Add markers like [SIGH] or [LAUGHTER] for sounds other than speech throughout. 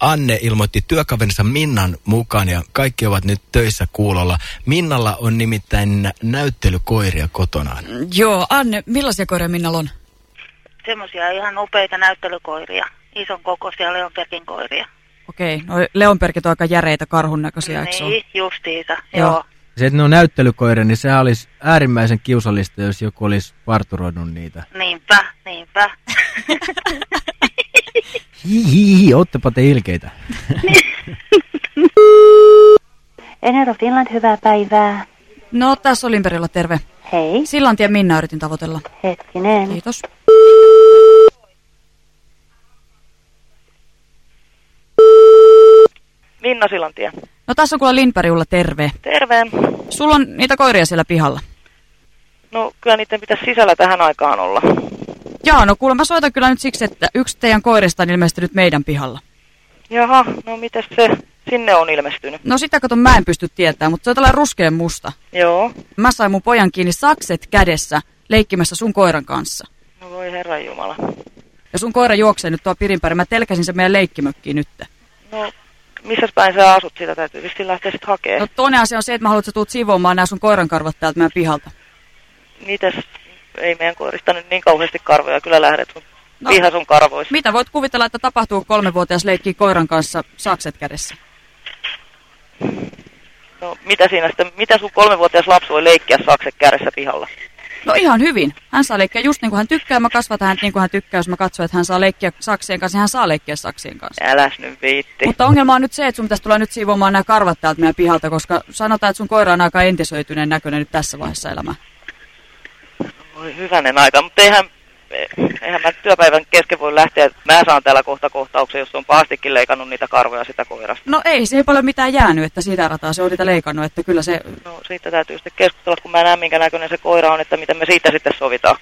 Anne ilmoitti työkaverinsa Minnan mukaan ja kaikki ovat nyt töissä kuulolla. Minnalla on nimittäin näyttelykoiria kotonaan. Joo, Anne, millaisia koiria Minnalla on? Semmoisia ihan upeita näyttelykoiria. Ison kokoisia Leonbergin koiria. Okei, no Leonbergit on aika järeitä karhun näköisiä, eikö? Niin, justiinsa. Joo. Joo. Se, että ne on näyttelykoira, niin sehän olisi äärimmäisen kiusallista, jos joku olisi parturoinut niitä. Niinpä, niinpä. [LAUGHS] Hihihi, oottepa te ilkeitä. [LAUGHS] Enero Finland, hyvää päivää. No, tässä on Limperillä, terve. Hei, Sillantien Minna yritin tavoitella. hetkinen. Kiitos. Minna Silantie. No tässä on kuule Lindbergulla terve. Terve. Sulla on niitä koiria siellä pihalla. No kyllä niiden pitäisi sisällä tähän aikaan olla. Joo, no kuule mä soitan kyllä nyt siksi, että yksi teidän koirista on ilmestynyt meidän pihalla. Jaha, no mitäs se sinne on ilmestynyt? No sitä kato mä en pysty tietämään, mutta se on tällainen ruskeen musta. Joo. Mä sain mun pojan kiinni sakset kädessä leikkimässä sun koiran kanssa. No voi herran jumala. Ja sun koira juoksee nyt tuo pirinpäin. Mä telkäsin se meidän leikkimökkiin nyt. No, missä päin sä asut? Sitä täytyy vissiin lähteä sitten No hakemaan. toinen asia on se, että mä haluan, että sä tuut siivoamaan nämä sun koiran karvat täältä meidän pihalta. Mitäs? Ei meidän koirista nyt niin kauheasti karvoja kyllä lähdet sun No. piha sun karvoissa. Mitä voit kuvitella, että tapahtuu kolmevuotias leikkii koiran kanssa sakset kädessä? No mitä siinä sitten, mitä sun kolmevuotias lapsi voi leikkiä sakset kädessä pihalla? No ihan hyvin. Hän saa leikkiä just niin kuin hän tykkää. Mä kasvatan häntä niin kuin hän tykkää. Jos mä katson, että hän saa leikkiä saksien kanssa, niin hän saa leikkiä saksien kanssa. Äläs nyt viitti. Mutta ongelma on nyt se, että sun pitäisi tulla nyt siivoamaan nämä karvat täältä meidän pihalta, koska sanotaan, että sun koira on aika entisöityneen näköinen nyt tässä vaiheessa elämää. Voi hyvänen aika, mutta eihän, eihän mä työpäivän kesken voi lähteä. Mä saan täällä kohta kohtauksen, jos on pahastikin leikannut niitä karvoja sitä koirasta. No ei, se ei paljon mitään jäänyt, että sitä rataa se on niitä leikannut, että kyllä se... No siitä täytyy sitten keskustella, kun mä näen minkä näköinen se koira on, että miten me siitä sitten sovitaan.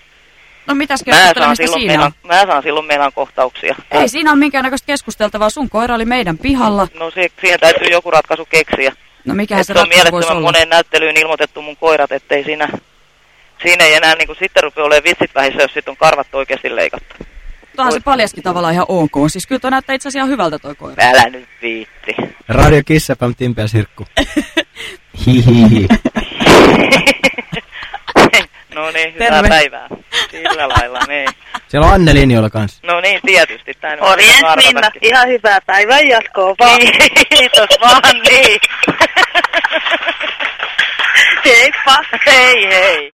No mitäs Mä keskustelemista silloin siinä on? mä saan silloin meidän kohtauksia. Ei siinä ole minkäännäköistä keskusteltavaa. Sun koira oli meidän pihalla. No si- siihen täytyy joku ratkaisu keksiä. No mikähän se Että on olla? moneen näyttelyyn ilmoitettu mun koirat, ettei siinä, siinä ei enää niin kuin sitten rupea olemaan vitsit vähissä, jos sitten on karvat oikeasti leikattu. Tuohan se paljaskin tavallaan ihan ok. Siis kyllä tuo näyttää itse asiassa ihan hyvältä toi koira. Älä nyt viitti. Radio Kissapam, Timpe ja Sirkku. [LAUGHS] Hihihi. [LAUGHS] no niin, hyvää Terve. päivää. Sillä lailla, niin. Siellä on Anne linjoilla kanssa. No niin, tietysti. Tää nyt Morjens Minna, ihan hyvää päivän jatkoa vaan. Kiitos vaan, niin. [LAUGHS] Heippa. hei hei.